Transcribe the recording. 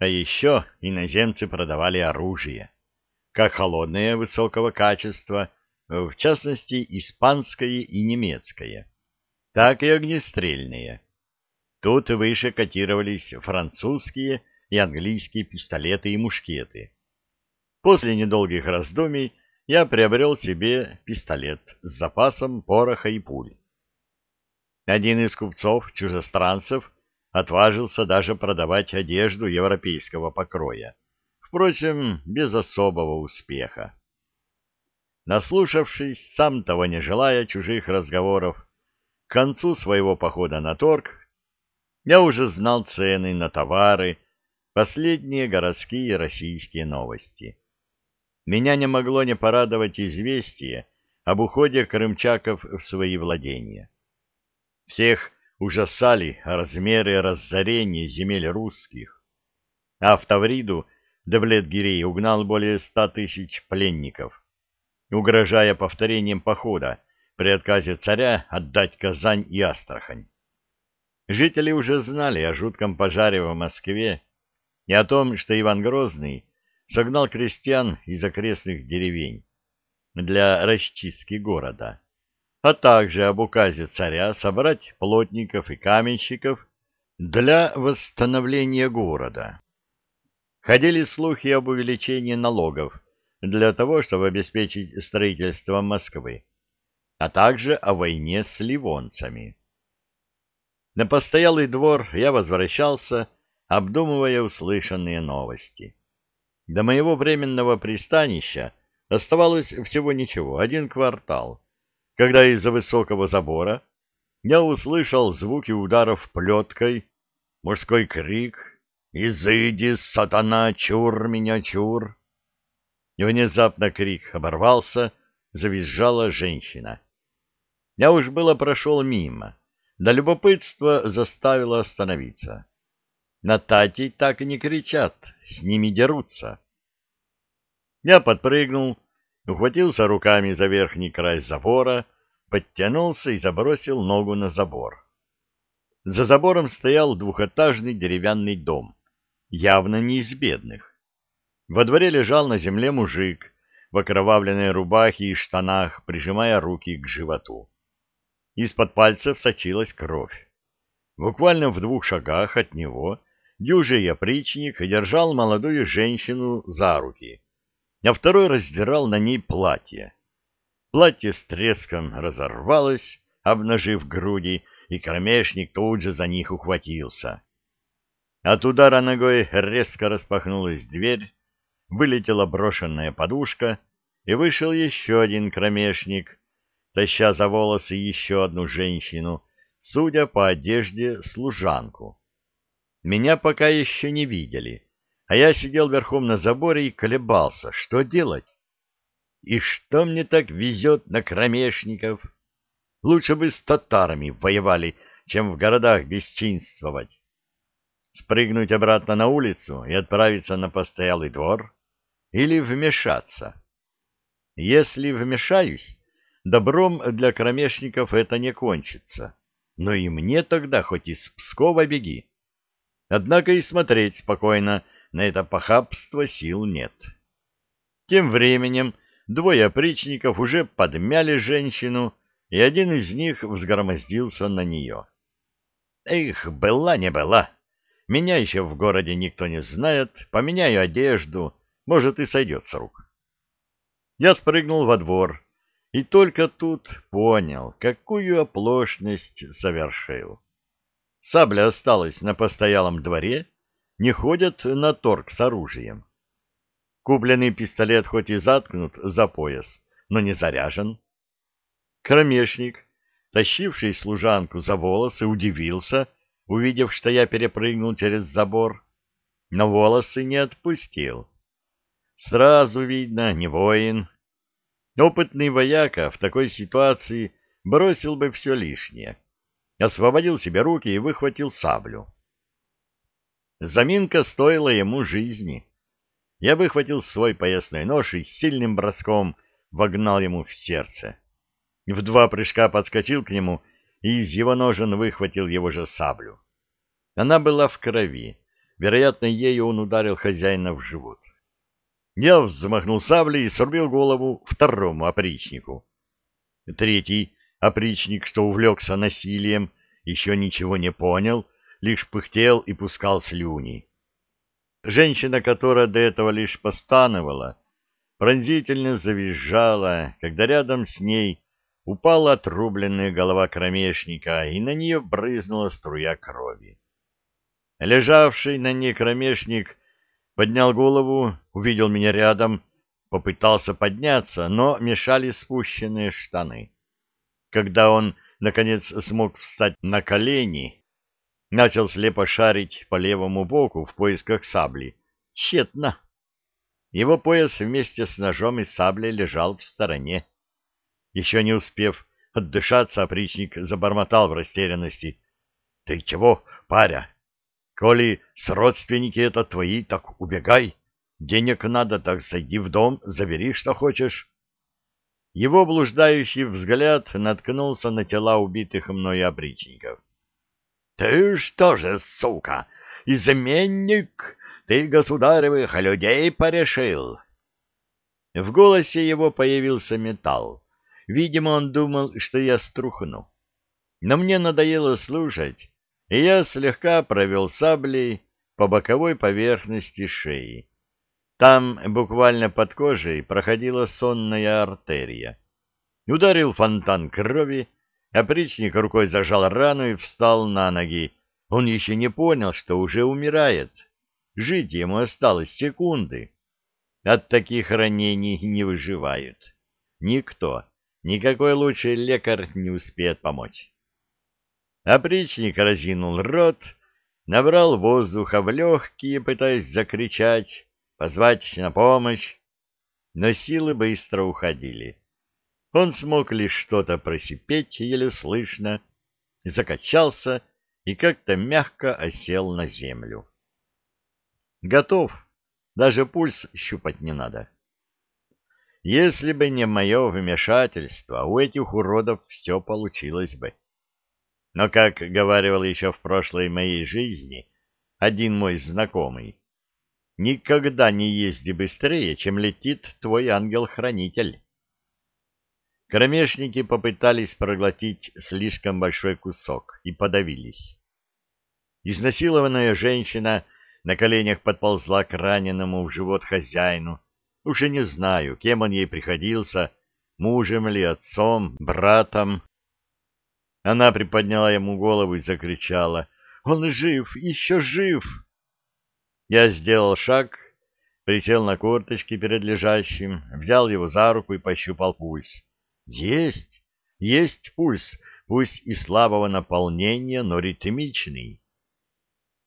А еще иноземцы продавали оружие, как холодное высокого качества, в частности, испанское и немецкое, так и огнестрельные. Тут выше котировались французские и английские пистолеты и мушкеты. После недолгих раздумий я приобрел себе пистолет с запасом пороха и пуль. Один из купцов-чужестранцев отважился даже продавать одежду европейского покроя, впрочем, без особого успеха. Наслушавшись, сам того не желая чужих разговоров, к концу своего похода на торг я уже знал цены на товары, последние городские российские новости. Меня не могло не порадовать известие об уходе крымчаков в свои владения. Всех ужасали размеры разорения земель русских. А в Тавриду Давлет-Гирей угнал более ста тысяч пленников, угрожая повторением похода при отказе царя отдать Казань и Астрахань. Жители уже знали о жутком пожаре в Москве и о том, что Иван Грозный согнал крестьян из окрестных деревень для расчистки города, а также об указе царя собрать плотников и каменщиков для восстановления города. Ходили слухи об увеличении налогов для того, чтобы обеспечить строительство Москвы, а также о войне с ливонцами. На постоялый двор я возвращался, обдумывая услышанные новости. До моего временного пристанища оставалось всего ничего, один квартал, когда из-за высокого забора я услышал звуки ударов плеткой, мужской крик «Изыди, сатана, чур меня, чур!» И внезапно крик оборвался, завизжала женщина. Я уж было прошел мимо, да любопытство заставило остановиться. На Тати так и не кричат, с ними дерутся. Я подпрыгнул, ухватился руками за верхний край забора, подтянулся и забросил ногу на забор. За забором стоял двухэтажный деревянный дом, явно не из бедных. Во дворе лежал на земле мужик в окровавленной рубахе и штанах, прижимая руки к животу. Из-под пальцев сочилась кровь. Буквально в двух шагах от него дюжий опричник держал молодую женщину за руки, а второй раздирал на ней платье. Платье с треском разорвалось, обнажив груди, и кромешник тут же за них ухватился. От удара ногой резко распахнулась дверь, вылетела брошенная подушка, и вышел еще один кромешник, таща за волосы еще одну женщину, судя по одежде, служанку. Меня пока еще не видели, а я сидел верхом на заборе и колебался, что делать. И что мне так везет на кромешников? Лучше бы с татарами воевали, чем в городах бесчинствовать. Спрыгнуть обратно на улицу и отправиться на постоялый двор? Или вмешаться? Если вмешаюсь, добром для кромешников это не кончится. Но и мне тогда хоть из Пскова беги. Однако и смотреть спокойно на это похабство сил нет. Тем временем двое опричников уже подмяли женщину, и один из них взгромоздился на нее. Эх, была не была. Меня еще в городе никто не знает, поменяю одежду, может, и сойдет с рук. Я спрыгнул во двор, и только тут понял, какую оплошность совершил. Сабля осталась на постоялом дворе, не ходят на торг с оружием. Купленный пистолет хоть и заткнут за пояс, но не заряжен. Кромешник, тащивший служанку за волосы, удивился, увидев, что я перепрыгнул через забор, но волосы не отпустил. Сразу видно, не воин, Опытный вояка в такой ситуации бросил бы все лишнее, освободил себе руки и выхватил саблю. Заминка стоила ему жизни. Я выхватил свой поясной нож и сильным броском вогнал ему в сердце. В два прыжка подскочил к нему и из его ножен выхватил его же саблю. Она была в крови, Вероятно, ею он ударил хозяина в живот. Я взмахнул саблей и срубил голову второму опричнику. Третий опричник, что увлекся насилием, еще ничего не понял, лишь пыхтел и пускал слюни. Женщина, которая до этого лишь постановала, пронзительно завизжала, когда рядом с ней упала отрубленная голова кромешника, и на нее брызнула струя крови. Лежавший на ней кромешник поднял голову, увидел меня рядом, попытался подняться, но мешали спущенные штаны. Когда он, наконец, смог встать на колени, начал слепо шарить по левому боку в поисках сабли. Тщетно. Его пояс вместе с ножом и саблей лежал в стороне. Еще не успев отдышаться, опричник забормотал в растерянности. — Ты чего, паря? Коли с родственники это твои, так убегай. Денег надо, так зайди в дом, забери, что хочешь. Его блуждающий взгляд наткнулся на тела убитых мной опричников. — Ты что же, сука, изменник? Ты государевых людей порешил? В голосе его появился металл. Видимо, он думал, что я струхну. Но мне надоело слушать, и я слегка провел саблей по боковой поверхности шеи. Там буквально под кожей проходила сонная артерия. Ударил фонтан крови, опричник рукой зажал рану и встал на ноги. Он еще не понял, что уже умирает. Жить ему осталось секунды. От таких ранений не выживают. Никто. Никакой лучший лекарь не успеет помочь. Опричник разинул рот, набрал воздуха в легкие, пытаясь закричать, позвать на помощь, но силы быстро уходили. Он смог лишь что-то просипеть, еле слышно, закачался и как-то мягко осел на землю. Готов, даже пульс щупать не надо. Если бы не мое вмешательство, у этих уродов все получилось бы. Но, как говаривал еще в прошлой моей жизни один мой знакомый, никогда не езди быстрее, чем летит твой ангел-хранитель. Кромешники попытались проглотить слишком большой кусок и подавились. Изнасилованная женщина на коленях подползла к раненому в живот хозяину, уже не знаю, кем он ей приходился, мужем ли, отцом, братом. Она приподняла ему голову и закричала. «Он жив! Еще жив!» Я сделал шаг, присел на корточки перед лежащим, взял его за руку и пощупал пульс. «Есть! Есть пульс, пусть и слабого наполнения, но ритмичный.